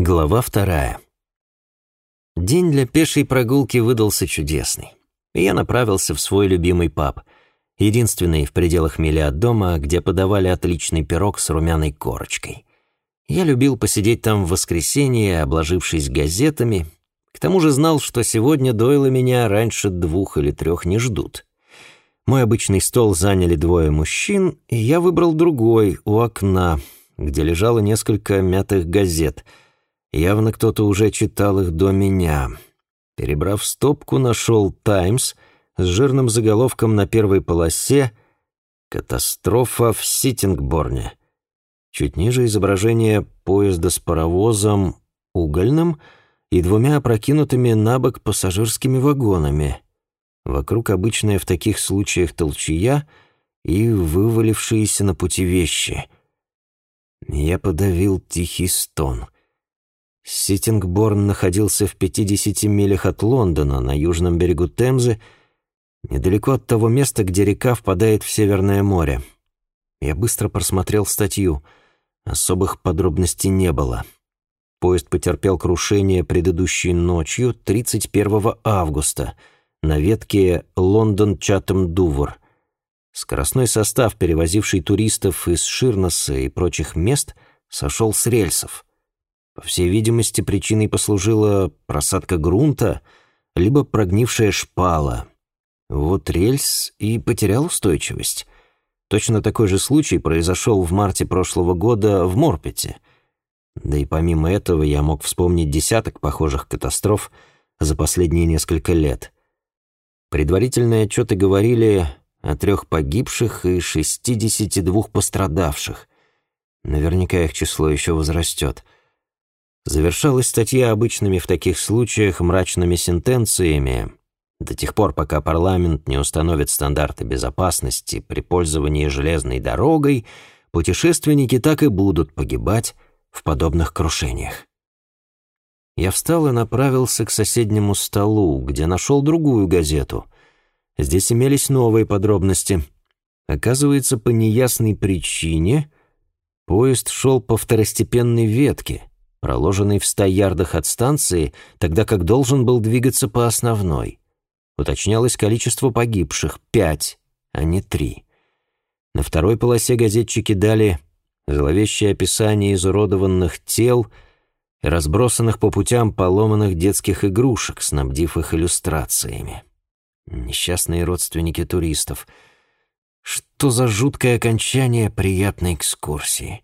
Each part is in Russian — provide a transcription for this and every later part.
Глава вторая. День для пешей прогулки выдался чудесный. И я направился в свой любимый паб, единственный в пределах мили от дома, где подавали отличный пирог с румяной корочкой. Я любил посидеть там в воскресенье, обложившись газетами. К тому же знал, что сегодня Дойла меня раньше двух или трех не ждут. Мой обычный стол заняли двое мужчин, и я выбрал другой, у окна, где лежало несколько мятых газет — Явно кто-то уже читал их до меня. Перебрав стопку, нашел «Таймс» с жирным заголовком на первой полосе «Катастрофа в Ситингборне». Чуть ниже изображение поезда с паровозом угольным и двумя опрокинутыми на бок пассажирскими вагонами. Вокруг обычная в таких случаях толчья и вывалившиеся на пути вещи. Я подавил тихий стон — Ситингборн находился в 50 милях от Лондона, на южном берегу Темзы, недалеко от того места, где река впадает в Северное море. Я быстро просмотрел статью. Особых подробностей не было. Поезд потерпел крушение предыдущей ночью, 31 августа, на ветке Лондон-Чатам-Дувр. Скоростной состав, перевозивший туристов из Ширноса и прочих мест, сошел с рельсов — по всей видимости, причиной послужила просадка грунта, либо прогнившая шпала. Вот рельс и потерял устойчивость. Точно такой же случай произошел в марте прошлого года в Морпете. Да и помимо этого я мог вспомнить десяток похожих катастроф за последние несколько лет. Предварительные отчеты говорили о трех погибших и 62 пострадавших. Наверняка их число еще возрастет. Завершалась статья обычными в таких случаях мрачными сентенциями до тех пор, пока парламент не установит стандарты безопасности при пользовании железной дорогой, путешественники так и будут погибать в подобных крушениях. Я встал и направился к соседнему столу, где нашел другую газету. Здесь имелись новые подробности. Оказывается, по неясной причине поезд шел по второстепенной ветке — проложенный в ста ярдах от станции, тогда как должен был двигаться по основной. Уточнялось количество погибших — пять, а не три. На второй полосе газетчики дали зловещее описание изуродованных тел и разбросанных по путям поломанных детских игрушек, снабдив их иллюстрациями. Несчастные родственники туристов. Что за жуткое окончание приятной экскурсии —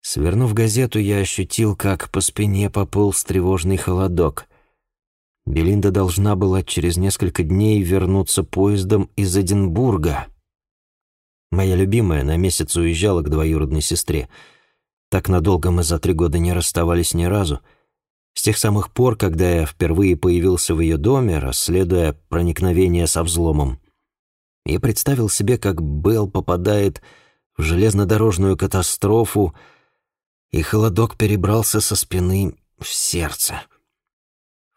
Свернув газету, я ощутил, как по спине пополз тревожный холодок. Белинда должна была через несколько дней вернуться поездом из Эдинбурга. Моя любимая на месяц уезжала к двоюродной сестре. Так надолго мы за три года не расставались ни разу. С тех самых пор, когда я впервые появился в ее доме, расследуя проникновение со взломом. Я представил себе, как Белл попадает в железнодорожную катастрофу, и холодок перебрался со спины в сердце.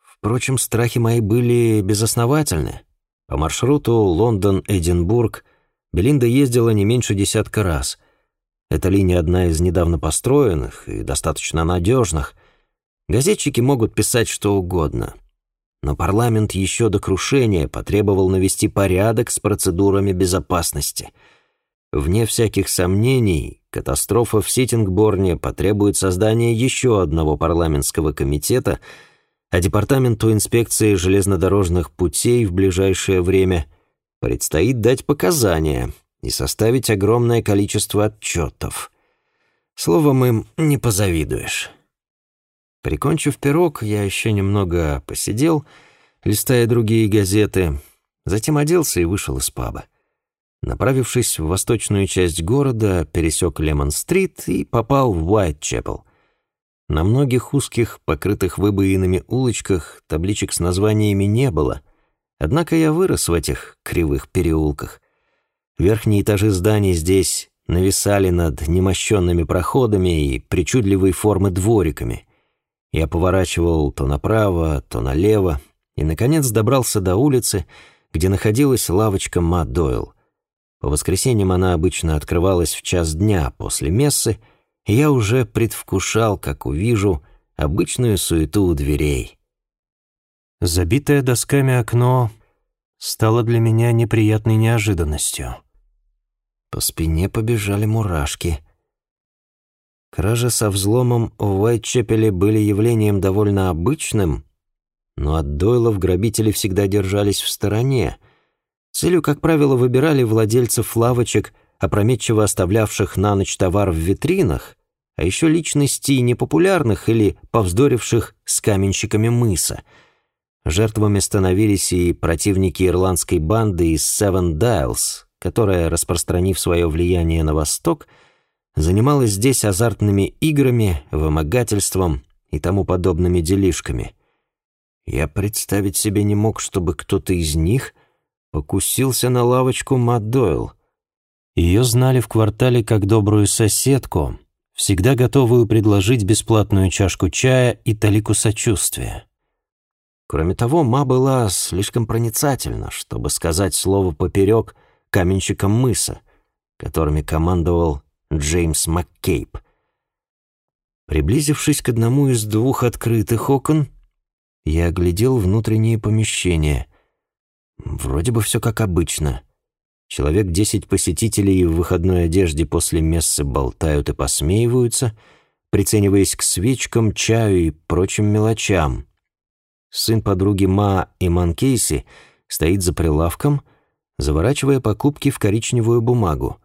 Впрочем, страхи мои были безосновательны. По маршруту Лондон-Эдинбург Белинда ездила не меньше десятка раз. Эта линия одна из недавно построенных и достаточно надежных. Газетчики могут писать что угодно. Но парламент еще до крушения потребовал навести порядок с процедурами безопасности. Вне всяких сомнений, Катастрофа в Ситингборне потребует создания еще одного парламентского комитета, а Департаменту инспекции железнодорожных путей в ближайшее время предстоит дать показания и составить огромное количество отчетов. Словом, им не позавидуешь. Прикончив пирог, я еще немного посидел, листая другие газеты, затем оделся и вышел из паба. Направившись в восточную часть города, пересек Лемон-стрит и попал в Уайтчепел. На многих узких, покрытых выбоинами улочках табличек с названиями не было, однако я вырос в этих кривых переулках. Верхние этажи зданий здесь нависали над немощенными проходами и причудливой формы двориками. Я поворачивал то направо, то налево, и, наконец, добрался до улицы, где находилась лавочка Мат Дойл — по воскресеньям она обычно открывалась в час дня после мессы я уже предвкушал, как увижу обычную суету у дверей. Забитое досками окно стало для меня неприятной неожиданностью. По спине побежали мурашки. Кражи со взломом в Уайтчепеле были явлением довольно обычным, но от Дойлов грабители всегда держались в стороне. Целью, как правило, выбирали владельцев лавочек, опрометчиво оставлявших на ночь товар в витринах, а еще личностей непопулярных или повздоривших с каменщиками мыса. Жертвами становились и противники ирландской банды из Seven Dials, которая, распространив свое влияние на Восток, занималась здесь азартными играми, вымогательством и тому подобными делишками. Я представить себе не мог, чтобы кто-то из них покусился на лавочку Мат Дойл. Ее знали в квартале как добрую соседку, всегда готовую предложить бесплатную чашку чая и талику сочувствия. Кроме того, Ма была слишком проницательна, чтобы сказать слово поперек каменщикам мыса, которыми командовал Джеймс МакКейб. Приблизившись к одному из двух открытых окон, я оглядел внутренние помещения. Вроде бы все как обычно. Человек десять посетителей в выходной одежде после мессы болтают и посмеиваются, прицениваясь к свечкам, чаю и прочим мелочам. Сын подруги Ма и Манкейси стоит за прилавком, заворачивая покупки в коричневую бумагу.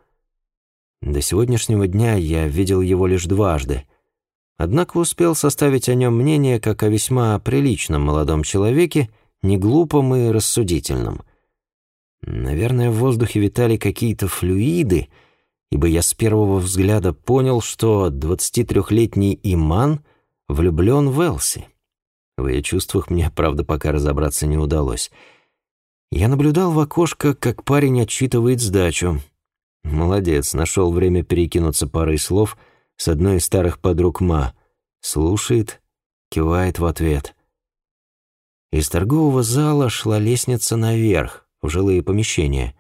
До сегодняшнего дня я видел его лишь дважды. Однако успел составить о нем мнение как о весьма приличном молодом человеке, не глупом и рассудительном. Наверное, в воздухе витали какие-то флюиды, ибо я с первого взгляда понял, что 23-летний Иман влюблен в Элси. В ее чувствах мне, правда, пока разобраться не удалось. Я наблюдал в окошко, как парень отчитывает сдачу — Молодец, нашел время перекинуться парой слов с одной из старых подруг Ма. Слушает, кивает в ответ. Из торгового зала шла лестница наверх, в жилые помещения.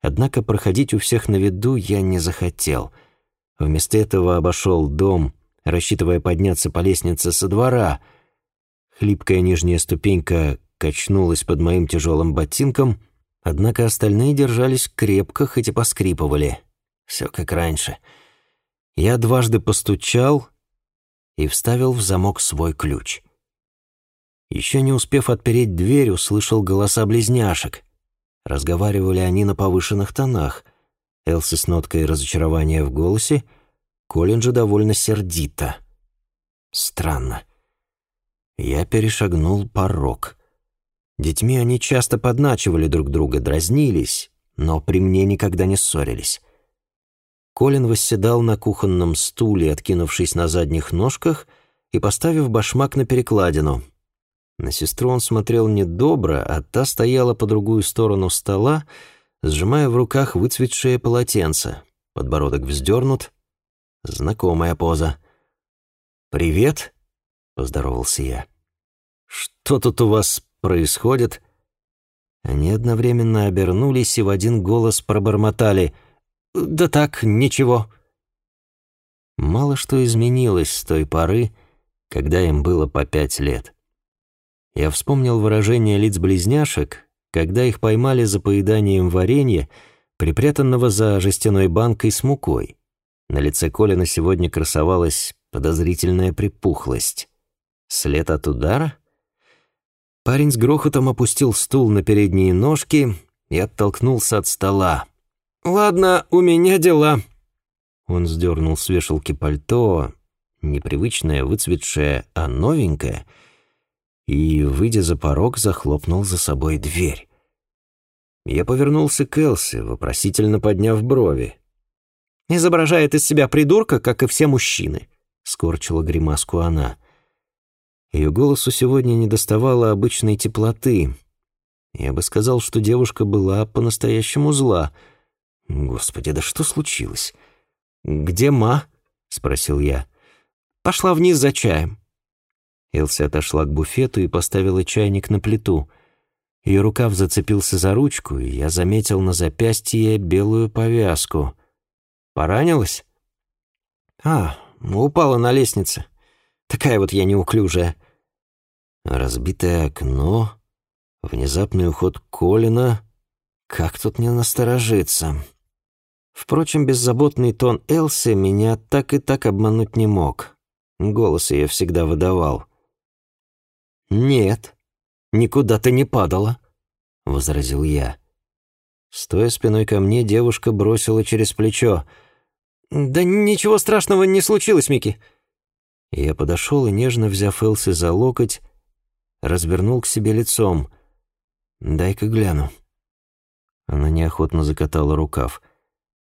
Однако проходить у всех на виду я не захотел. Вместо этого обошел дом, рассчитывая подняться по лестнице со двора. Хлипкая нижняя ступенька качнулась под моим тяжелым ботинком — Однако остальные держались крепко, хоть и поскрипывали. Все как раньше. Я дважды постучал и вставил в замок свой ключ. Еще не успев отпереть дверь, услышал голоса близняшек. Разговаривали они на повышенных тонах. Элси с ноткой разочарования в голосе, Колин же довольно сердито. Странно. Я перешагнул порог — Детьми они часто подначивали друг друга, дразнились, но при мне никогда не ссорились. Колин восседал на кухонном стуле, откинувшись на задних ножках и поставив башмак на перекладину. На сестру он смотрел недобро, а та стояла по другую сторону стола, сжимая в руках выцветшее полотенце. Подбородок вздернут. Знакомая поза. «Привет», — поздоровался я. «Что тут у вас происходит?» Они одновременно обернулись и в один голос пробормотали «Да так, ничего». Мало что изменилось с той поры, когда им было по пять лет. Я вспомнил выражение лиц близняшек, когда их поймали за поеданием варенья, припрятанного за жестяной банкой с мукой. На лице Колина сегодня красовалась подозрительная припухлость. След от удара? Парень с грохотом опустил стул на передние ножки и оттолкнулся от стола. «Ладно, у меня дела». Он сдернул с вешалки пальто, непривычное, выцветшее, а новенькое, и, выйдя за порог, захлопнул за собой дверь. Я повернулся к Элси, вопросительно подняв брови. «Изображает из себя придурка, как и все мужчины», — скорчила гримаску она. Ее голосу сегодня не доставало обычной теплоты. Я бы сказал, что девушка была по-настоящему зла. Господи, да что случилось? «Где Ма?» — спросил я. «Пошла вниз за чаем». Элси отошла к буфету и поставила чайник на плиту. Ее рукав зацепился за ручку, и я заметил на запястье белую повязку. «Поранилась?» «А, упала на лестнице. Такая вот я неуклюжая». Разбитое окно, внезапный уход Колина. Как тут не насторожиться? Впрочем, беззаботный тон Элси меня так и так обмануть не мог. Голос ее всегда выдавал. «Нет, никуда ты не падала», — возразил я. Стоя спиной ко мне, девушка бросила через плечо. «Да ничего страшного не случилось, Микки». Я подошел и, нежно взяв Элси за локоть, развернул к себе лицом. «Дай-ка гляну». Она неохотно закатала рукав.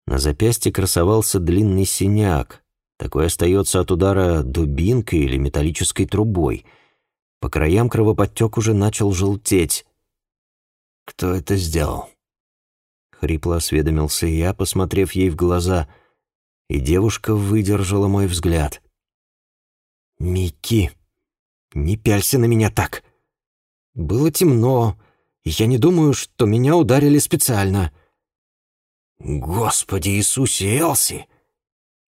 На запястье красовался длинный синяк. Такой остается от удара дубинкой или металлической трубой. По краям кровоподтек уже начал желтеть. «Кто это сделал?» Хрипло осведомился я, посмотрев ей в глаза, и девушка выдержала мой взгляд. «Микки!» «Не пялься на меня так. Было темно, и я не думаю, что меня ударили специально». «Господи Иисусе, Элси!»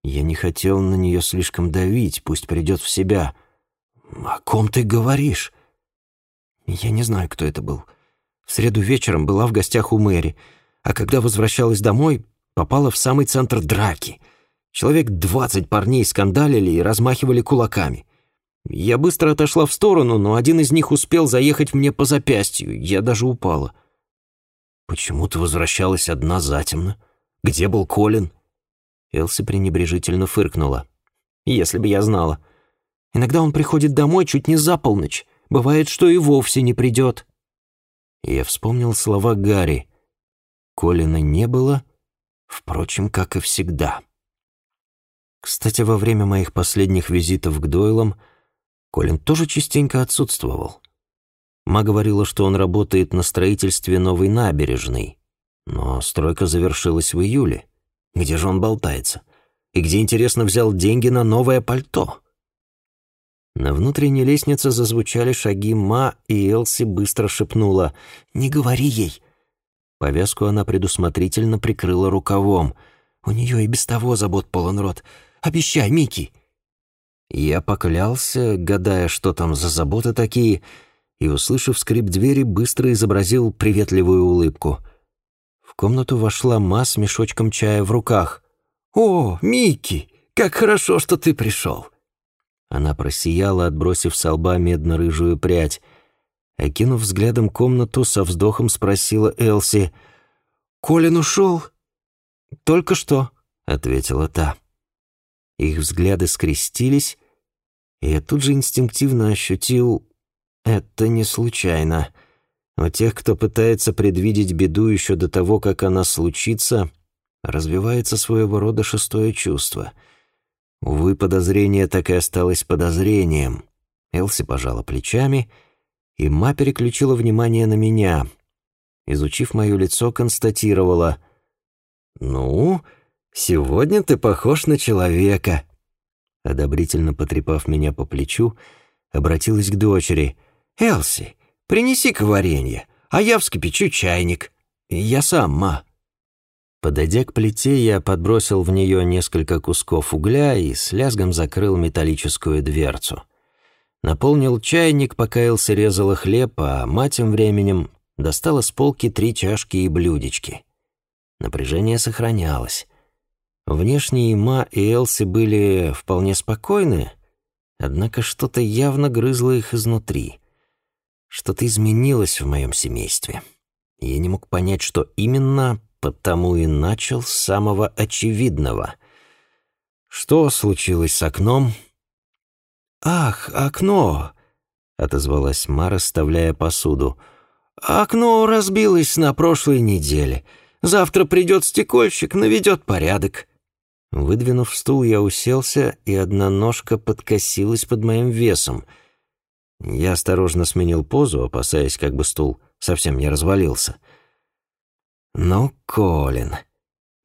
Я не хотел на нее слишком давить, пусть придет в себя. «О ком ты говоришь?» Я не знаю, кто это был. В среду вечером была в гостях у Мэри, а когда возвращалась домой, попала в самый центр драки. Человек двадцать парней скандалили и размахивали кулаками. Я быстро отошла в сторону, но один из них успел заехать мне по запястью. Я даже упала. «Почему ты возвращалась одна затемно? Где был Колин?» Элси пренебрежительно фыркнула. «Если бы я знала. Иногда он приходит домой чуть не за полночь. Бывает, что и вовсе не придет». Я вспомнил слова Гарри. Колина не было, впрочем, как и всегда. Кстати, во время моих последних визитов к Дойлам Колин тоже частенько отсутствовал. Ма говорила, что он работает на строительстве новой набережной, но стройка завершилась в июле. Где же он болтается? И где, интересно, взял деньги на новое пальто? На внутренней лестнице зазвучали шаги Ма, и Элси быстро шепнула «Не говори ей!». Повязку она предусмотрительно прикрыла рукавом. «У нее и без того забот полон рот. Обещай, Микки!» Я поклялся, гадая, что там за заботы такие, и, услышав скрип двери, быстро изобразил приветливую улыбку. В комнату вошла Ма с мешочком чая в руках. «О, Микки, как хорошо, что ты пришел!» Она просияла, отбросив с лба медно-рыжую прядь. Окинув взглядом комнату, со вздохом спросила Элси. «Колин ушел?» «Только что», — ответила та. Их взгляды скрестились, и я тут же инстинктивно ощутил «это не случайно». У тех, кто пытается предвидеть беду еще до того, как она случится, развивается своего рода шестое чувство. Увы, подозрение так и осталось подозрением. Элси пожала плечами, и Ма переключила внимание на меня. Изучив мое лицо, констатировала «Ну, сегодня ты похож на человека». Одобрительно потрепав меня по плечу, обратилась к дочери. «Элси, принеси-ка варенье, а я вскипячу чайник. Я сам, ма». Подойдя к плите, я подбросил в нее несколько кусков угля и с лязгом закрыл металлическую дверцу. Наполнил чайник, пока Элси резала хлеб, а мать тем временем достала с полки три чашки и блюдечки. Напряжение сохранялось. Внешне Ма и Элси были вполне спокойны, однако что-то явно грызло их изнутри. Что-то изменилось в моем семействе. Я не мог понять, что именно, потому и начал с самого очевидного. Что случилось с окном? «Ах, окно!» — отозвалась Ма, расставляя посуду. «Окно разбилось на прошлой неделе. Завтра придет стекольщик, наведет порядок». Выдвинув стул, я уселся, и одна ножка подкосилась под моим весом. Я осторожно сменил позу, опасаясь, как бы стул совсем не развалился. Ну, Колин.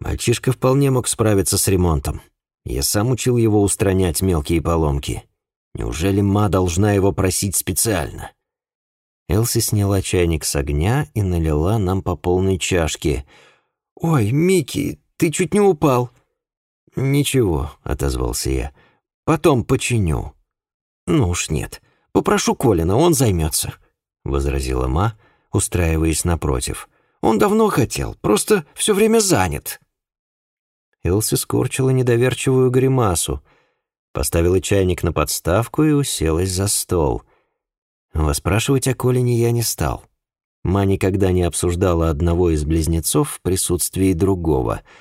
Мальчишка вполне мог справиться с ремонтом. Я сам учил его устранять мелкие поломки. Неужели Ма должна его просить специально? Элси сняла чайник с огня и налила нам по полной чашке. «Ой, Микки, ты чуть не упал!» «Ничего», — отозвался я. «Потом починю». «Ну уж нет. Попрошу Колина, он займется», — возразила Ма, устраиваясь напротив. «Он давно хотел, просто все время занят». Элси скорчила недоверчивую гримасу, поставила чайник на подставку и уселась за стол. Воспрашивать о Колине я не стал. Ма никогда не обсуждала одного из близнецов в присутствии другого —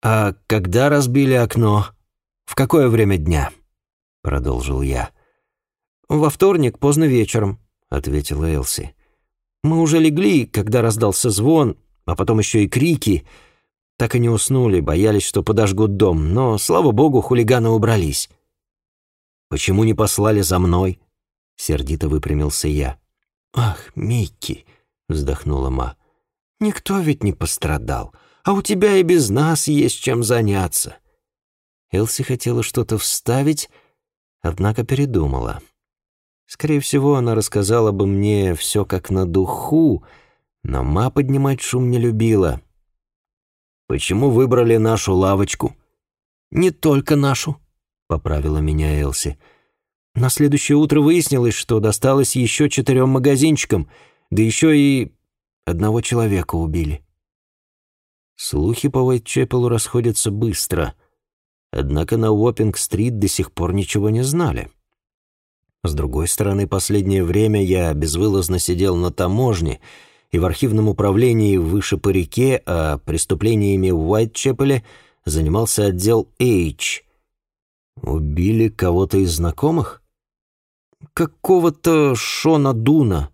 «А когда разбили окно? В какое время дня?» — продолжил я. «Во вторник, поздно вечером», — ответила Элси. «Мы уже легли, когда раздался звон, а потом еще и крики. Так и не уснули, боялись, что подожгут дом, но, слава богу, хулиганы убрались». «Почему не послали за мной?» — сердито выпрямился я. «Ах, Микки!» — вздохнула Ма. «Никто ведь не пострадал а у тебя и без нас есть чем заняться». Элси хотела что-то вставить, однако передумала. Скорее всего, она рассказала бы мне все как на духу, но ма поднимать шум не любила. «Почему выбрали нашу лавочку?» «Не только нашу», — поправила меня Элси. На следующее утро выяснилось, что досталось еще четырем магазинчикам, да еще и одного человека убили. Слухи по Уайтчепелу расходятся быстро, однако на Уоппинг-стрит до сих пор ничего не знали. С другой стороны, последнее время я безвылазно сидел на таможне и в архивном управлении выше по реке, а преступлениями в Уайтчепеле занимался отдел H. Убили кого-то из знакомых? Какого-то Шона Дуна.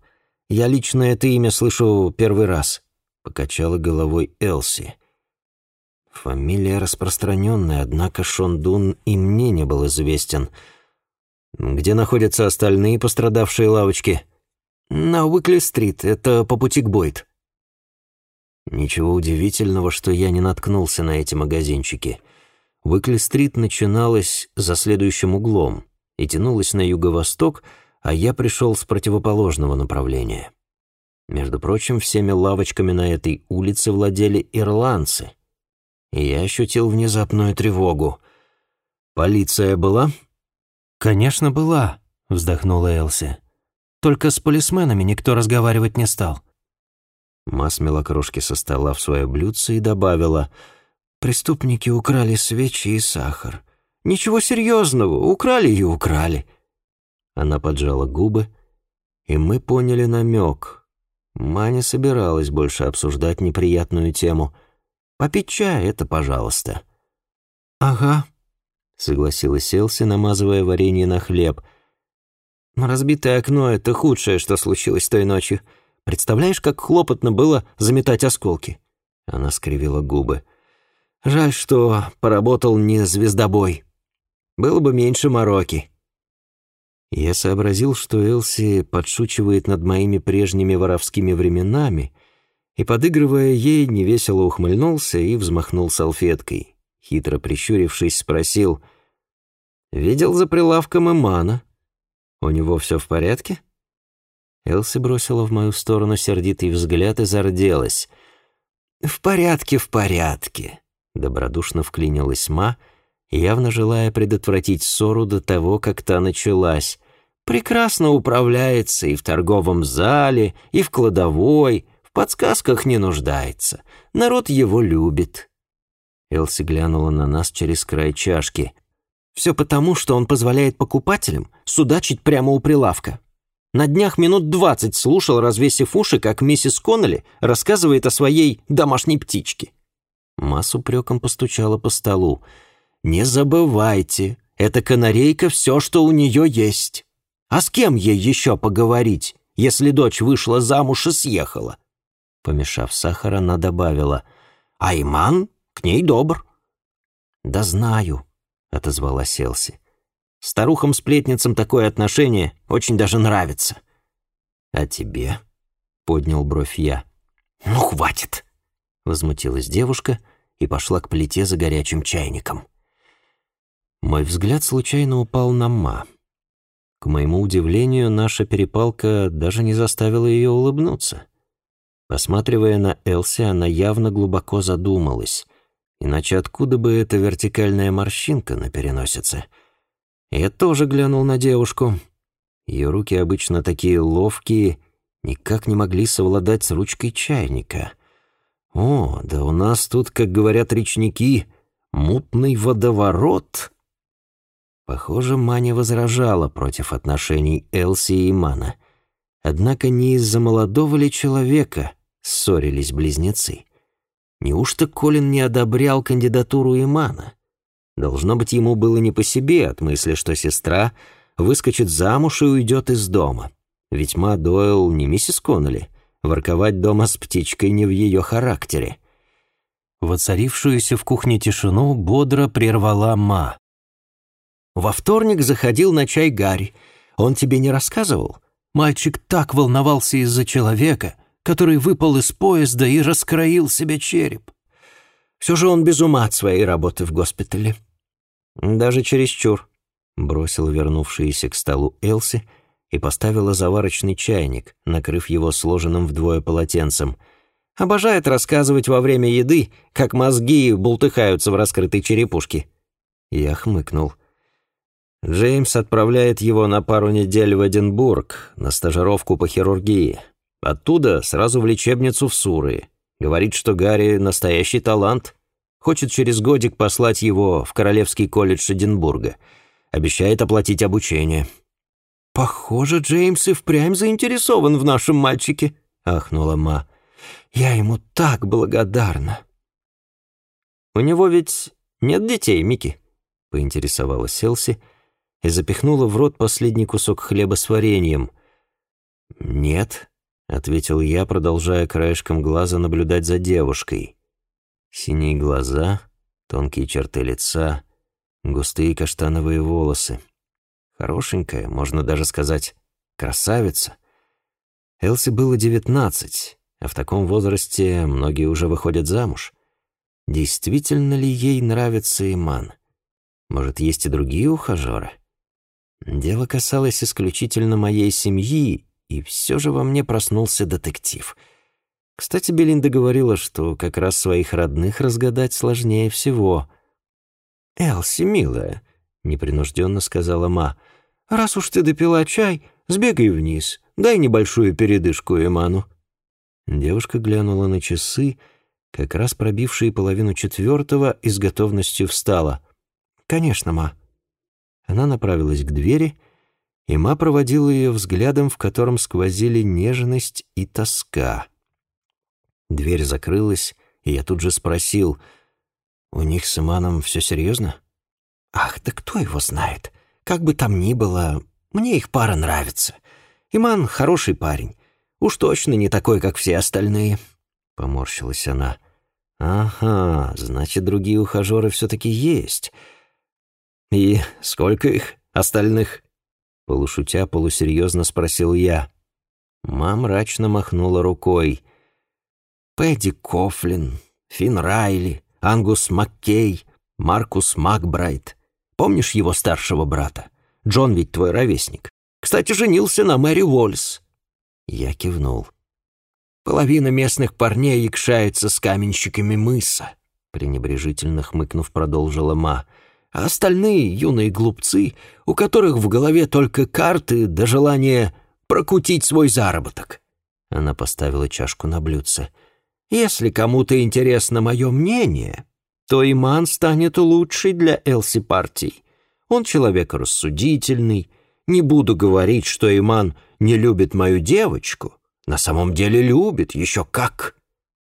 Я лично это имя слышу первый раз покачала головой Элси. Фамилия распространенная, однако Шондун и мне не был известен. Где находятся остальные пострадавшие лавочки? На Уикли-стрит, это по пути к Бойт. Ничего удивительного, что я не наткнулся на эти магазинчики. Уикли-стрит начиналась за следующим углом и тянулась на юго-восток, а я пришел с противоположного направления. Между прочим, всеми лавочками на этой улице владели ирландцы. И я ощутил внезапную тревогу. «Полиция была?» «Конечно, была», — вздохнула Элси. «Только с полисменами никто разговаривать не стал». Ма смела крошки со стола в свое блюдце и добавила, «Преступники украли свечи и сахар. Ничего серьезного, украли и украли». Она поджала губы, и мы поняли намек — Маня собиралась больше обсуждать неприятную тему. «Попить чай — это пожалуйста». «Ага», — согласилась Элси, намазывая варенье на хлеб. «Разбитое окно — это худшее, что случилось той ночью. Представляешь, как хлопотно было заметать осколки?» Она скривила губы. «Жаль, что поработал не звездобой. Было бы меньше мороки». Я сообразил, что Элси подшучивает над моими прежними воровскими временами, и, подыгрывая ей, невесело ухмыльнулся и взмахнул салфеткой. Хитро прищурившись, спросил, «Видел за прилавком Имана? У него все в порядке?» Элси бросила в мою сторону сердитый взгляд и зарделась. «В порядке, в порядке», — добродушно вклинилась Ма, — явно желая предотвратить ссору до того, как та началась. «Прекрасно управляется и в торговом зале, и в кладовой, в подсказках не нуждается. Народ его любит». Элси глянула на нас через край чашки. «Все потому, что он позволяет покупателям судачить прямо у прилавка. На днях минут двадцать слушал, развесив уши, как миссис Коннелли рассказывает о своей домашней птичке». Масс упреком постучала по столу. Не забывайте, эта канарейка все, что у нее есть. А с кем ей еще поговорить, если дочь вышла замуж и съехала? Помешав сахар, она добавила, «Айман к ней добр». «Да знаю», — отозвалась Селси. «Старухам-сплетницам такое отношение очень даже нравится». «А тебе?» — поднял бровь я. «Ну, хватит!» — возмутилась девушка и пошла к плите за горячим чайником. Мой взгляд случайно упал на Ма. К моему удивлению, наша перепалка даже не заставила ее улыбнуться. Посматривая на Элси, она явно глубоко задумалась Иначе откуда бы эта вертикальная морщинка на переносице? Я тоже глянул на девушку. Ее руки обычно такие ловкие, никак не могли совладать с ручкой чайника. О, да у нас тут, как говорят речники, мутный водоворот. Похоже, Маня возражала против отношений Элси и Мана. Однако не из-за молодого ли человека ссорились близнецы. Неужто Колин не одобрял кандидатуру Имана? Должно быть, ему было не по себе от мысли, что сестра выскочит замуж и уйдет из дома. Ведь Ма Дойл не миссис Коннелли. Ворковать дома с птичкой не в ее характере. Воцарившуюся в кухне тишину бодро прервала Ма. «Во вторник заходил на чай Гарри. Он тебе не рассказывал? Мальчик так волновался из-за человека, который выпал из поезда и раскроил себе череп. Все же он без ума от своей работы в госпитале. Даже чересчур. Бросила вернувшаяся к столу Элси и поставила заварочный чайник, накрыв его сложенным вдвое полотенцем. Обожает рассказывать во время еды, как мозги бултыхаются в раскрытой черепушке. Я хмыкнул. Джеймс отправляет его на пару недель в Эдинбург на стажировку по хирургии. Оттуда сразу в лечебницу в Суры. Говорит, что Гарри настоящий талант. Хочет через годик послать его в Королевский колледж Эдинбурга. Обещает оплатить обучение. «Похоже, Джеймс и впрямь заинтересован в нашем мальчике», — ахнула Ма. «Я ему так благодарна». «У него ведь нет детей, Микки?» — поинтересовалась Селси и запихнула в рот последний кусок хлеба с вареньем. «Нет», — ответил я, продолжая краешком глаза наблюдать за девушкой. Синие глаза, тонкие черты лица, густые каштановые волосы. Хорошенькая, можно даже сказать, красавица. Элси было девятнадцать, а в таком возрасте многие уже выходят замуж. Действительно ли ей нравится Иман? Может, есть и другие ухажеры? Дело касалось исключительно моей семьи и все же во мне проснулся детектив. Кстати, Белинда говорила, что как раз своих родных разгадать сложнее всего. «Элси, милая», — непринужденно сказала Ма, — «раз уж ты допила чай, сбегай вниз, дай небольшую передышку Эману». Девушка глянула на часы, как раз пробившие половину четвертого, и с готовностью встала. «Конечно, Ма». Она направилась к двери, и Ма проводила ее взглядом, в котором сквозили нежность и тоска. Дверь закрылась, и я тут же спросил, «У них с Иманом все серьезно?» «Ах, да кто его знает? Как бы там ни было, мне их пара нравится. Иман хороший парень, уж точно не такой, как все остальные», — поморщилась она. «Ага, значит, другие ухажеры все-таки есть. И сколько их, остальных?» Полушутя, полусерьезно спросил я. Мам мрачно махнула рукой. Пэдди Кофлин, Финн Райли, Ангус Маккей, Маркус Макбрайт. Помнишь его старшего брата? Джон ведь твой ровесник. Кстати, женился на Мэри Уоллес. Я кивнул. Половина местных парней икшается с каменщиками мыса, пренебрежительно хмыкнув, продолжила Ма а остальные юные глупцы, у которых в голове только карты да желание прокутить свой заработок. Она поставила чашку на блюдце. Если кому-то интересно мое мнение, то Иман станет лучшей для Элси партий. Он человек рассудительный. Не буду говорить, что Иман не любит мою девочку. На самом деле любит, еще как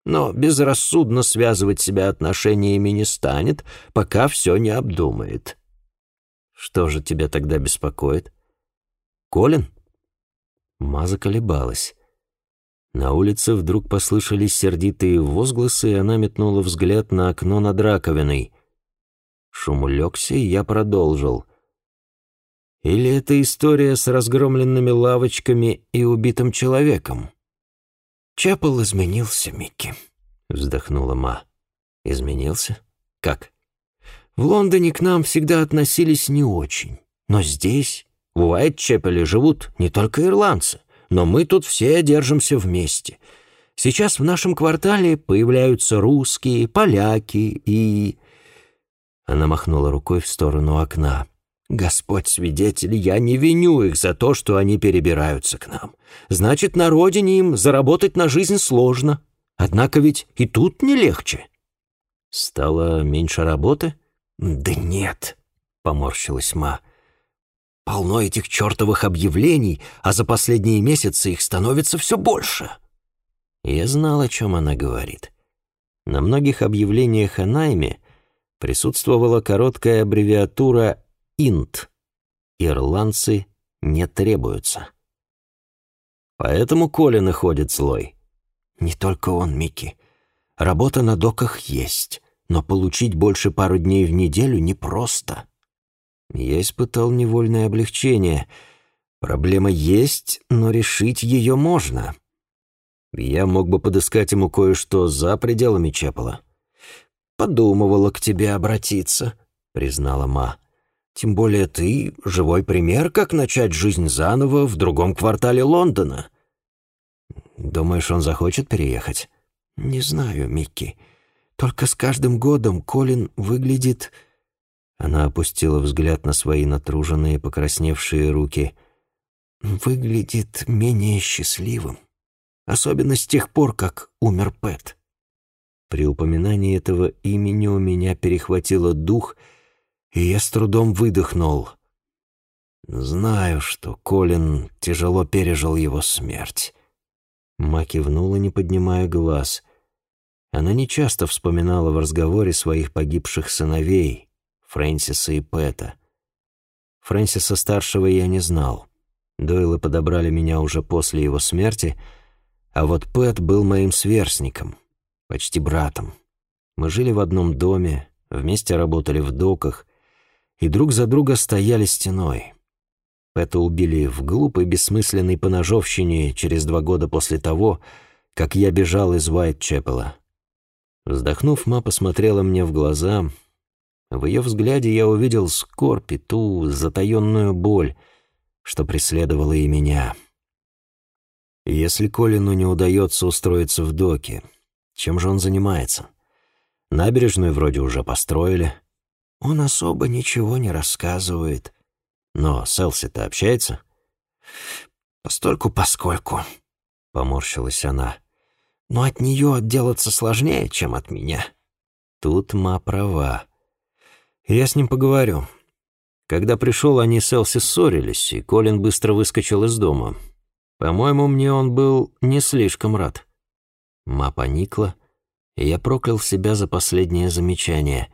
но безрассудно связывать себя отношениями не станет, пока все не обдумает. Что же тебя тогда беспокоит? Колин? Ма колебалась. На улице вдруг послышались сердитые возгласы, и она метнула взгляд на окно над раковиной. Шум улегся, и я продолжил. Или это история с разгромленными лавочками и убитым человеком? «Чапл изменился, Микки», — вздохнула Ма. «Изменился? Как?» «В Лондоне к нам всегда относились не очень. Но здесь, в Уайт-Чепеле, живут не только ирландцы, но мы тут все держимся вместе. Сейчас в нашем квартале появляются русские, поляки и...» Она махнула рукой в сторону окна. «Господь свидетель, я не виню их за то, что они перебираются к нам. Значит, на родине им заработать на жизнь сложно. Однако ведь и тут не легче». «Стало меньше работы?» «Да нет», — поморщилась Ма. «Полно этих чертовых объявлений, а за последние месяцы их становится все больше». Я знал, о чем она говорит. На многих объявлениях о найме присутствовала короткая аббревиатура «ИНТ». Ирландцы не требуются. Поэтому Колин и ходит злой. Не только он, Микки. Работа на доках есть, но получить больше пару дней в неделю непросто. Я испытал невольное облегчение. Проблема есть, но решить ее можно. Я мог бы подыскать ему кое-что за пределами Чепела. «Подумывала к тебе обратиться», — признала Ма. «Тем более ты — живой пример, как начать жизнь заново в другом квартале Лондона». «Думаешь, он захочет переехать?» «Не знаю, Микки. Только с каждым годом Колин выглядит...» Она опустила взгляд на свои натруженные, покрасневшие руки. «Выглядит менее счастливым» особенно с тех пор, как умер Пэт. При упоминании этого имени у меня перехватило дух, и я с трудом выдохнул. Знаю, что Колин тяжело пережил его смерть. Ма кивнула, не поднимая глаз. Она нечасто вспоминала в разговоре своих погибших сыновей, Фрэнсиса и Пэта. Фрэнсиса-старшего я не знал. Дойлы подобрали меня уже после его смерти — а вот Пэт был моим сверстником, почти братом. Мы жили в одном доме, вместе работали в доках и друг за друга стояли стеной. Пэта убили в глупой бессмысленной поножовщине через два года после того, как я бежал из Уайтчепела. Вздохнув, ма посмотрела мне в глаза. В ее взгляде я увидел скорбь и ту затаенную боль, что преследовала и меня. Если Колину не удается устроиться в доке, чем же он занимается? Набережную вроде уже построили. Он особо ничего не рассказывает. Но с Элси-то общается? Постольку-поскольку, — поморщилась она. Но от нее отделаться сложнее, чем от меня. Тут ма права. Я с ним поговорю. Когда пришел, они с Элси ссорились, и Колин быстро выскочил из дома. По-моему, мне он был не слишком рад. Ма поникла, и я проклял себя за последнее замечание.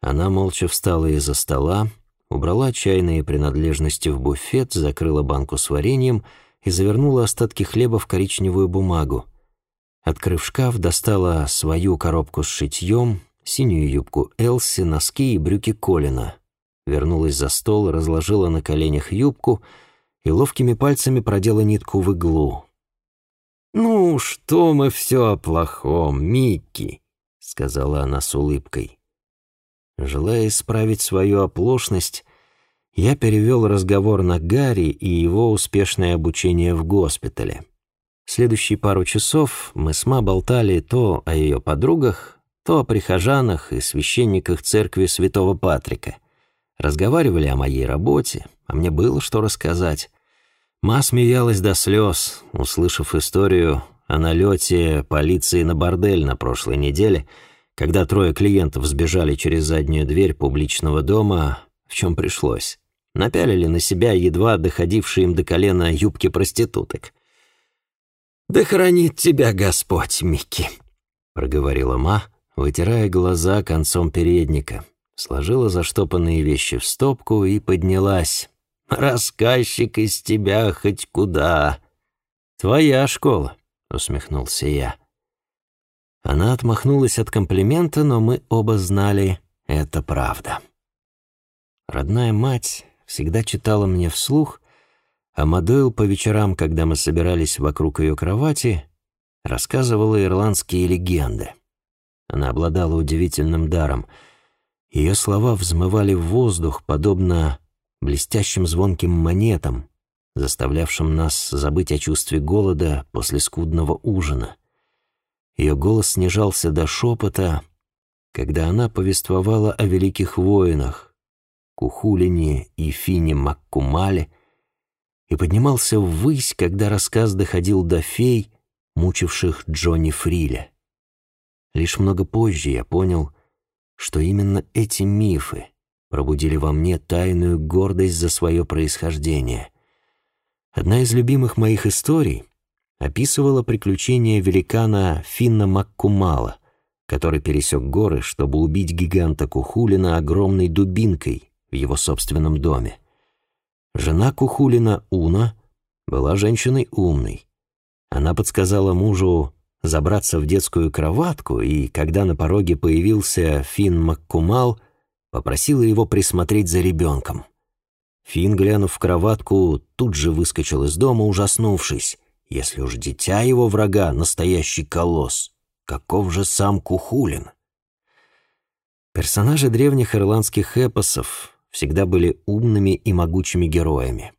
Она молча встала из-за стола, убрала чайные принадлежности в буфет, закрыла банку с вареньем и завернула остатки хлеба в коричневую бумагу. Открыв шкаф, достала свою коробку с шитьем, синюю юбку Элси, носки и брюки Колина. Вернулась за стол, разложила на коленях юбку — и ловкими пальцами продела нитку в иглу. «Ну, что мы все о плохом, Микки?» — сказала она с улыбкой. Желая исправить свою оплошность, я перевел разговор на Гарри и его успешное обучение в госпитале. Следующие пару часов мы с Ма болтали то о ее подругах, то о прихожанах и священниках церкви святого Патрика. Разговаривали о моей работе, а мне было что рассказать. Ма смеялась до слез, услышав историю о налете полиции на бордель на прошлой неделе, когда трое клиентов сбежали через заднюю дверь публичного дома, в чем пришлось. Напялили на себя едва доходившие им до колена юбки проституток. «Да хранит тебя Господь, Микки», — проговорила Ма, вытирая глаза концом передника, сложила заштопанные вещи в стопку и поднялась, Рассказчик из тебя хоть куда. Твоя школа, усмехнулся я. Она отмахнулась от комплимента, но мы оба знали, это правда. Родная мать всегда читала мне вслух, а Мадойл по вечерам, когда мы собирались вокруг ее кровати, рассказывала ирландские легенды. Она обладала удивительным даром. Ее слова взмывали в воздух, подобно блестящим звонким монетам, заставлявшим нас забыть о чувстве голода после скудного ужина — Ее голос снижался до шепота, когда она повествовала о великих воинах Кухулине и Фине Маккумале и поднимался ввысь, когда рассказ доходил до фей, мучивших Джонни Фриля. Лишь много позже я понял, что именно эти мифы пробудили во мне тайную гордость за свое происхождение. Одна из любимых моих историй описывала приключения великана Финна Маккумала, который пересек горы, чтобы убить гиганта Кухулина огромной дубинкой в его собственном доме. Жена Кухулина, Уна, была женщиной умной. Она подсказала мужу забраться в детскую кроватку, и когда на пороге появился Финн Маккумал, попросила его присмотреть за ребенком. Финн, глянув в кроватку, тут же выскочил из дома, ужаснувшись. Если уж дитя его врага — настоящий колосс, каков же сам Кухулин? Персонажи древних ирландских эпосов всегда были умными и могучими героями,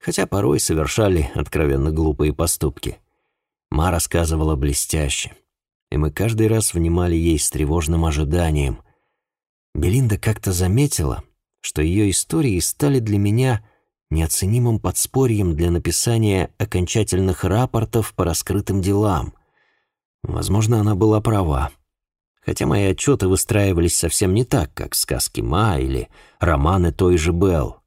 хотя порой совершали откровенно глупые поступки. Ма рассказывала блестяще, и мы каждый раз внимали ей с тревожным ожиданием. Белинда как-то заметила, что ее истории стали для меня неоценимым подспорьем для написания окончательных рапортов по раскрытым делам. Возможно, она была права. Хотя мои отчеты выстраивались совсем не так, как сказки Ма или романы той же Белл.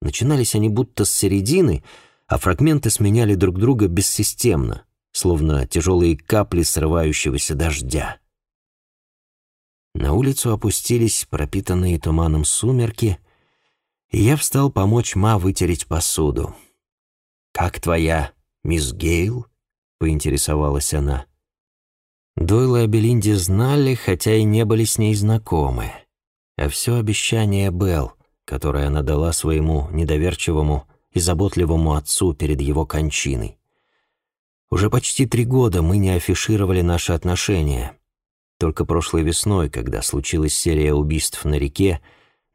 Начинались они будто с середины, а фрагменты сменяли друг друга бессистемно, словно тяжелые капли срывающегося дождя. На улицу опустились пропитанные туманом сумерки, и я встал помочь Ма вытереть посуду. «Как твоя, мисс Гейл?» — поинтересовалась она. Дойл и Абелинди знали, хотя и не были с ней знакомы. А все обещание Белл, которое она дала своему недоверчивому и заботливому отцу перед его кончиной. Уже почти три года мы не афишировали наши отношения. Только прошлой весной, когда случилась серия убийств на реке,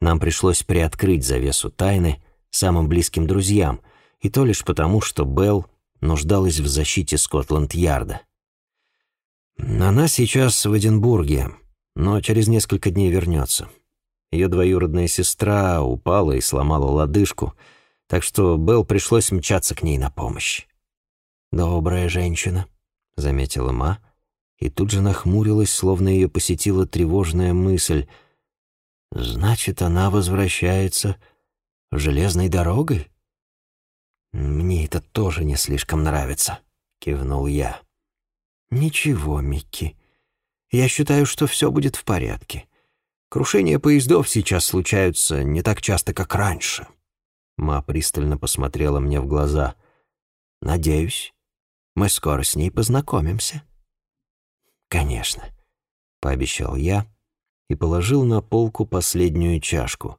нам пришлось приоткрыть завесу тайны самым близким друзьям, и то лишь потому, что Белл нуждалась в защите Скотланд-Ярда. Она сейчас в Эдинбурге, но через несколько дней вернется. Ее двоюродная сестра упала и сломала лодыжку, так что Белл пришлось мчаться к ней на помощь. «Добрая женщина», — заметила Ма, и тут же нахмурилась, словно ее посетила тревожная мысль — Значит, она возвращается железной дорогой? Мне это тоже не слишком нравится, кивнул я. Ничего, Микки. Я считаю, что все будет в порядке. Крушения поездов сейчас случаются не так часто, как раньше. Ма пристально посмотрела мне в глаза. Надеюсь, мы скоро с ней познакомимся. Конечно, пообещал я и положил на полку последнюю чашку.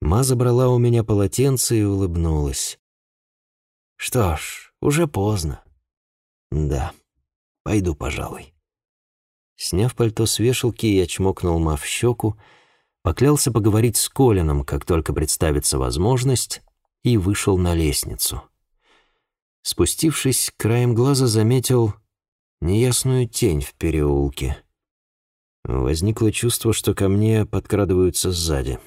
Ма забрала у меня полотенце и улыбнулась. «Что ж, уже поздно. Да, пойду, пожалуй». Сняв пальто с вешалки, я чмокнул Ма в щеку, поклялся поговорить с Колином, как только представится возможность, и вышел на лестницу. Спустившись, краем глаза заметил неясную тень в переулке — Возникло чувство, что ко мне подкрадываются сзади.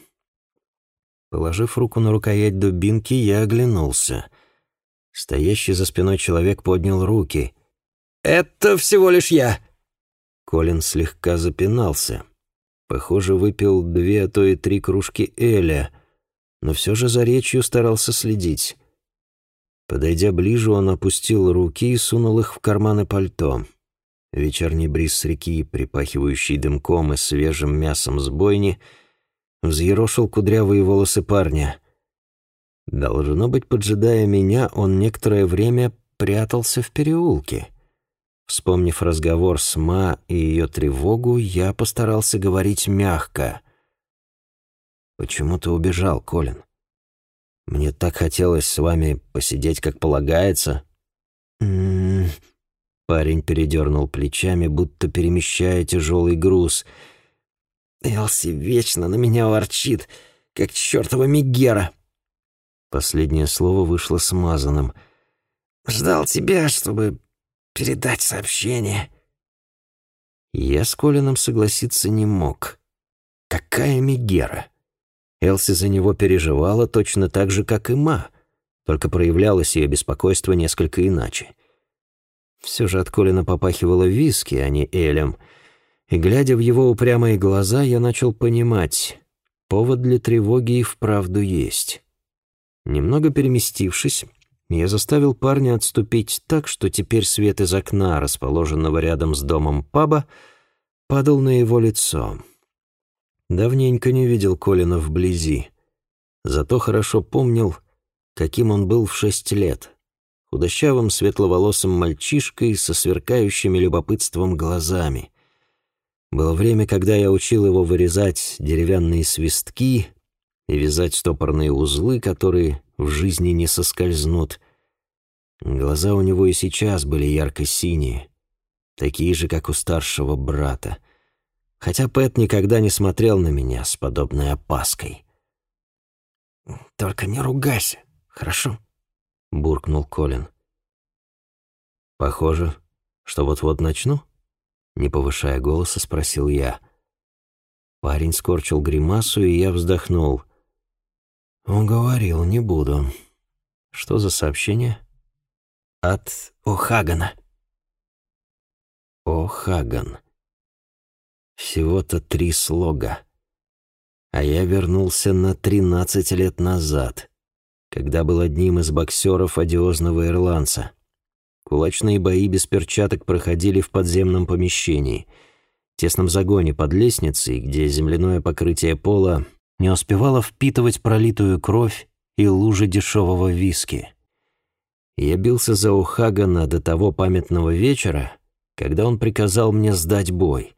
Положив руку на рукоять дубинки, я оглянулся. Стоящий за спиной человек поднял руки. «Это всего лишь я!» Колин слегка запинался. Похоже, выпил две, а то и три кружки Эля, но все же за речью старался следить. Подойдя ближе, он опустил руки и сунул их в карманы пальто. Вечерний бриз с реки, припахивающий дымком и свежим мясом с бойни, взъерошил кудрявые волосы парня. Должно быть, поджидая меня, он некоторое время прятался в переулке. Вспомнив разговор с Ма и ее тревогу, я постарался говорить мягко. «Почему ты убежал, Колин? Мне так хотелось с вами посидеть, как полагается». Парень передернул плечами, будто перемещая тяжелый груз. «Элси вечно на меня ворчит, как чертова Мегера!» Последнее слово вышло смазанным. «Ждал тебя, чтобы передать сообщение. Я с Колином согласиться не мог. Какая Мегера? Элси за него переживала точно так же, как и Ма, только проявлялось ее беспокойство несколько иначе. Все же от Колина попахивало виски, а не элем, и, глядя в его упрямые глаза, я начал понимать, повод для тревоги и вправду есть. Немного переместившись, я заставил парня отступить так, что теперь свет из окна, расположенного рядом с домом паба, падал на его лицо. Давненько не видел Колина вблизи, зато хорошо помнил, каким он был в шесть лет. Худощавым светловолосым мальчишкой со сверкающими любопытством глазами. Было время, когда я учил его вырезать деревянные свистки и вязать стопорные узлы, которые в жизни не соскользнут. Глаза у него и сейчас были ярко-синие, такие же, как у старшего брата. Хотя Пэт никогда не смотрел на меня с подобной опаской. «Только не ругайся, хорошо?» — буркнул Колин. «Похоже, что вот-вот начну?» Не повышая голоса, спросил я. Парень скорчил гримасу, и я вздохнул. Он говорил, не буду. Что за сообщение? От О'Хагана. О'Хаган. Всего-то три слога. А я вернулся на тринадцать лет назад, когда был одним из боксеров одиозного ирландца. Кулачные бои без перчаток проходили в подземном помещении, тесном загоне под лестницей, где земляное покрытие пола не успевало впитывать пролитую кровь и лужи дешевого виски. Я бился за Ухагана до того памятного вечера, когда он приказал мне сдать бой.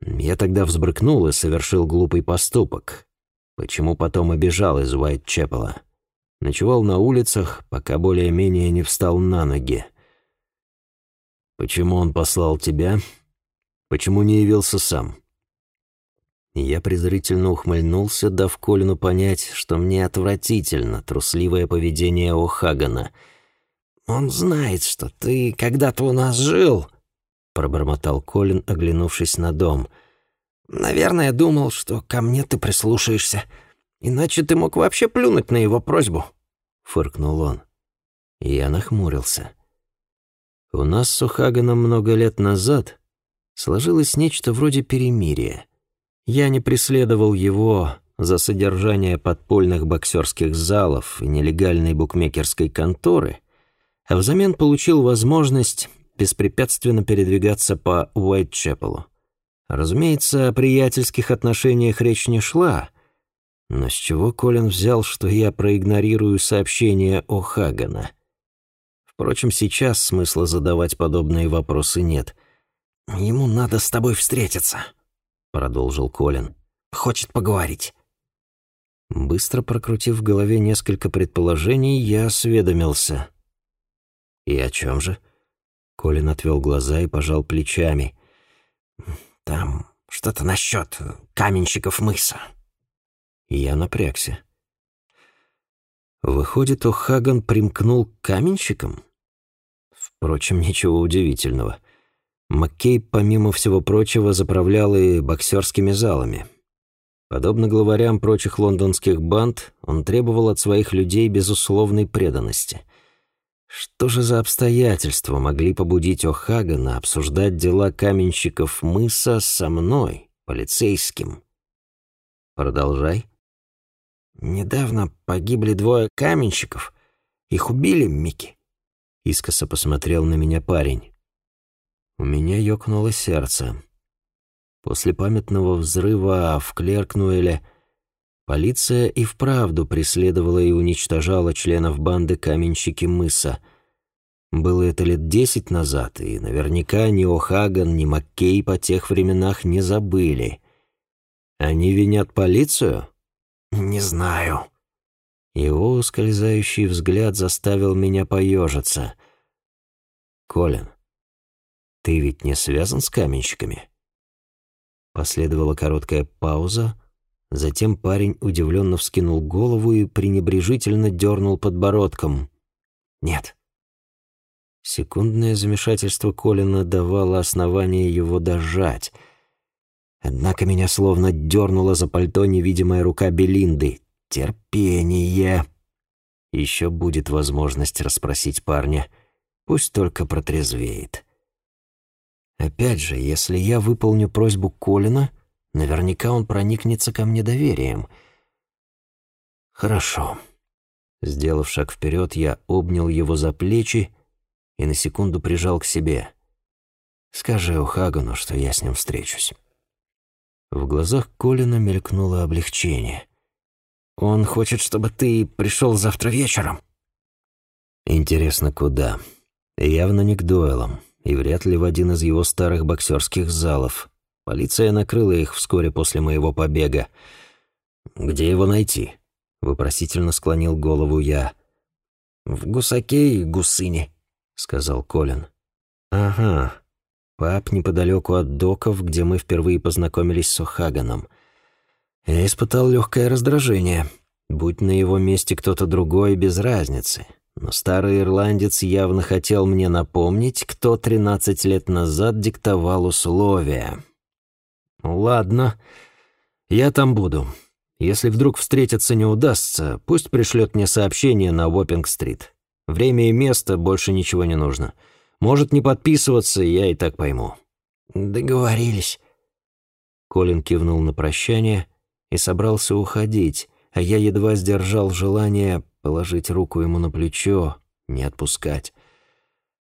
Я тогда взбрыкнул и совершил глупый поступок. Почему потом обежал из Уайт-Чепела? Ночевал на улицах, пока более-менее не встал на ноги. «Почему он послал тебя? Почему не явился сам?» Я презрительно ухмыльнулся, дав Колину понять, что мне отвратительно трусливое поведение О'Хагана. «Он знает, что ты когда-то у нас жил», — пробормотал Колин, оглянувшись на дом. «Наверное, думал, что ко мне ты прислушаешься. Иначе ты мог вообще плюнуть на его просьбу», — фыркнул он. Я нахмурился. У нас с Ухаганом много лет назад сложилось нечто вроде перемирия. Я не преследовал его за содержание подпольных боксерских залов и нелегальной букмекерской конторы, а взамен получил возможность беспрепятственно передвигаться по Уайтчепелу. Разумеется, о приятельских отношениях речь не шла, но с чего Колин взял, что я проигнорирую сообщение о Хагана? Впрочем, сейчас смысла задавать подобные вопросы нет. «Ему надо с тобой встретиться», — продолжил Колин. «Хочет поговорить». Быстро прокрутив в голове несколько предположений, я осведомился. «И о чем же?» Колин отвел глаза и пожал плечами. «Там что-то насчет каменщиков мыса». Я напрягся. Выходит, О'Хаган примкнул к каменщикам? Впрочем, ничего удивительного. Маккей, помимо всего прочего, заправлял и боксерскими залами. Подобно главарям прочих лондонских банд, он требовал от своих людей безусловной преданности. Что же за обстоятельства могли побудить О'Хагана обсуждать дела каменщиков мыса со мной, полицейским? Продолжай. Недавно погибли двое каменщиков. Их убили, Микки. Искоса посмотрел на меня парень. У меня ёкнуло сердце. После памятного взрыва в Клеркнуэле полиция и вправду преследовала и уничтожала членов банды каменщики мыса. Было это лет десять назад, и наверняка ни О'Хаган, ни Маккей по тех временах не забыли. Они винят полицию? Не знаю. Его ускользающий взгляд заставил меня поежиться. «Колин, ты ведь не связан с каменщиками?» Последовала короткая пауза, затем парень удивленно вскинул голову и пренебрежительно дернул подбородком. «Нет». Секундное замешательство Колина давало основание его дожать. Однако меня словно дернула за пальто невидимая рука Белинды. Терпение. Еще будет возможность расспросить парня. Пусть только протрезвеет. Опять же, если я выполню просьбу Колина, наверняка он проникнется ко мне доверием. Хорошо. Сделав шаг вперед, я обнял его за плечи и на секунду прижал к себе. «Скажи О'Хагану, что я с ним встречусь». В глазах Колина мелькнуло облегчение. «Он хочет, чтобы ты пришел завтра вечером». «Интересно, куда?» «Явно не к Дойлам и вряд ли в один из его старых боксерских залов. Полиция накрыла их вскоре после моего побега. «Где его найти?» — вопросительно склонил голову я. «В гусаке и гусыне», — сказал Колин. «Ага. Пап неподалеку от доков, где мы впервые познакомились с О'Хаганом. Я испытал легкое раздражение. Будь на его месте кто-то другой, без разницы но старый ирландец явно хотел мне напомнить, кто 13 лет назад диктовал условия. «Ладно, я там буду. Если вдруг встретиться не удастся, пусть пришлет мне сообщение на Уоппинг-стрит. Время и место, больше ничего не нужно. Может не подписываться, я и так пойму». «Договорились». Колин кивнул на прощание и собрался уходить, а я едва сдержал желание положить руку ему на плечо, не отпускать.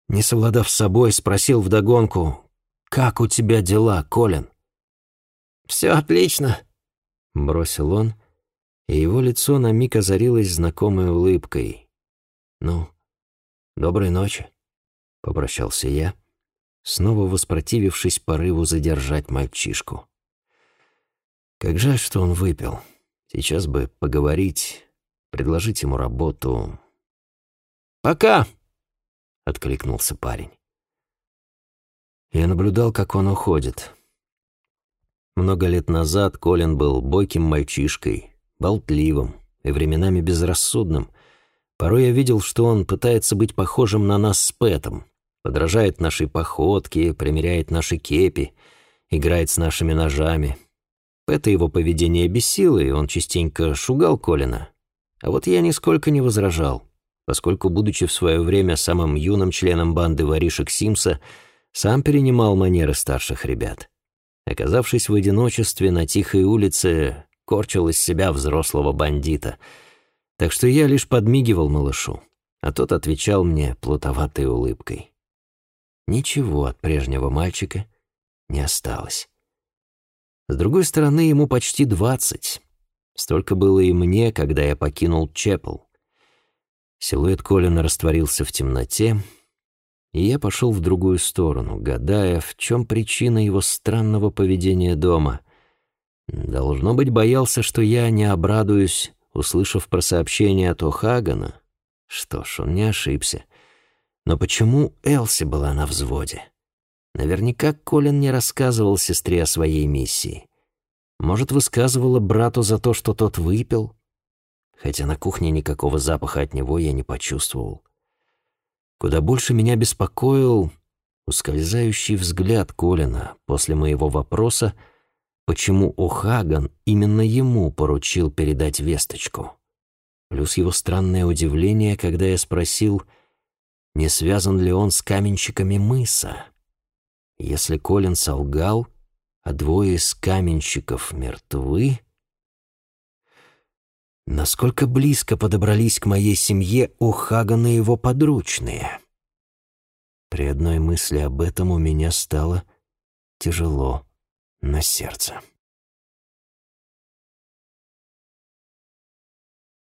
Не совладав с собой, спросил вдогонку, «Как у тебя дела, Колин?» «Все отлично», — бросил он, и его лицо на миг озарилось знакомой улыбкой. «Ну, доброй ночи», — попрощался я, снова воспротивившись порыву задержать мальчишку. Как жаль, что он выпил. Сейчас бы поговорить, предложить ему работу. «Пока!» — откликнулся парень. Я наблюдал, как он уходит. Много лет назад Колин был бойким мальчишкой, болтливым и временами безрассудным. Порой я видел, что он пытается быть похожим на нас с Пэтом, подражает нашей походке, примеряет наши кепи, играет с нашими ножами. Пэта его поведение бесило, и он частенько шугал Колина, а вот я нисколько не возражал, поскольку, будучи в свое время самым юным членом банды воришек Симса, сам перенимал манеры старших ребят. Оказавшись в одиночестве на тихой улице, корчил из себя взрослого бандита. Так что я лишь подмигивал малышу, а тот отвечал мне плутоватой улыбкой. Ничего от прежнего мальчика не осталось. С другой стороны, ему почти двадцать, Столько было и мне, когда я покинул Чепл. Силуэт Колина растворился в темноте, и я пошел в другую сторону, гадая, в чем причина его странного поведения дома. Должно быть, боялся, что я не обрадуюсь, услышав про сообщение от О'Хагана. Что ж, он не ошибся. Но почему Элси была на взводе? Наверняка Колин не рассказывал сестре о своей миссии. Может, высказывала брату за то, что тот выпил? Хотя на кухне никакого запаха от него я не почувствовал. Куда больше меня беспокоил ускользающий взгляд Колина после моего вопроса, почему О'Хаган именно ему поручил передать весточку. Плюс его странное удивление, когда я спросил, не связан ли он с каменщиками мыса. Если Колин солгал, а двое из каменщиков мертвы? Насколько близко подобрались к моей семье О'Хаган и его подручные? При одной мысли об этом у меня стало тяжело на сердце.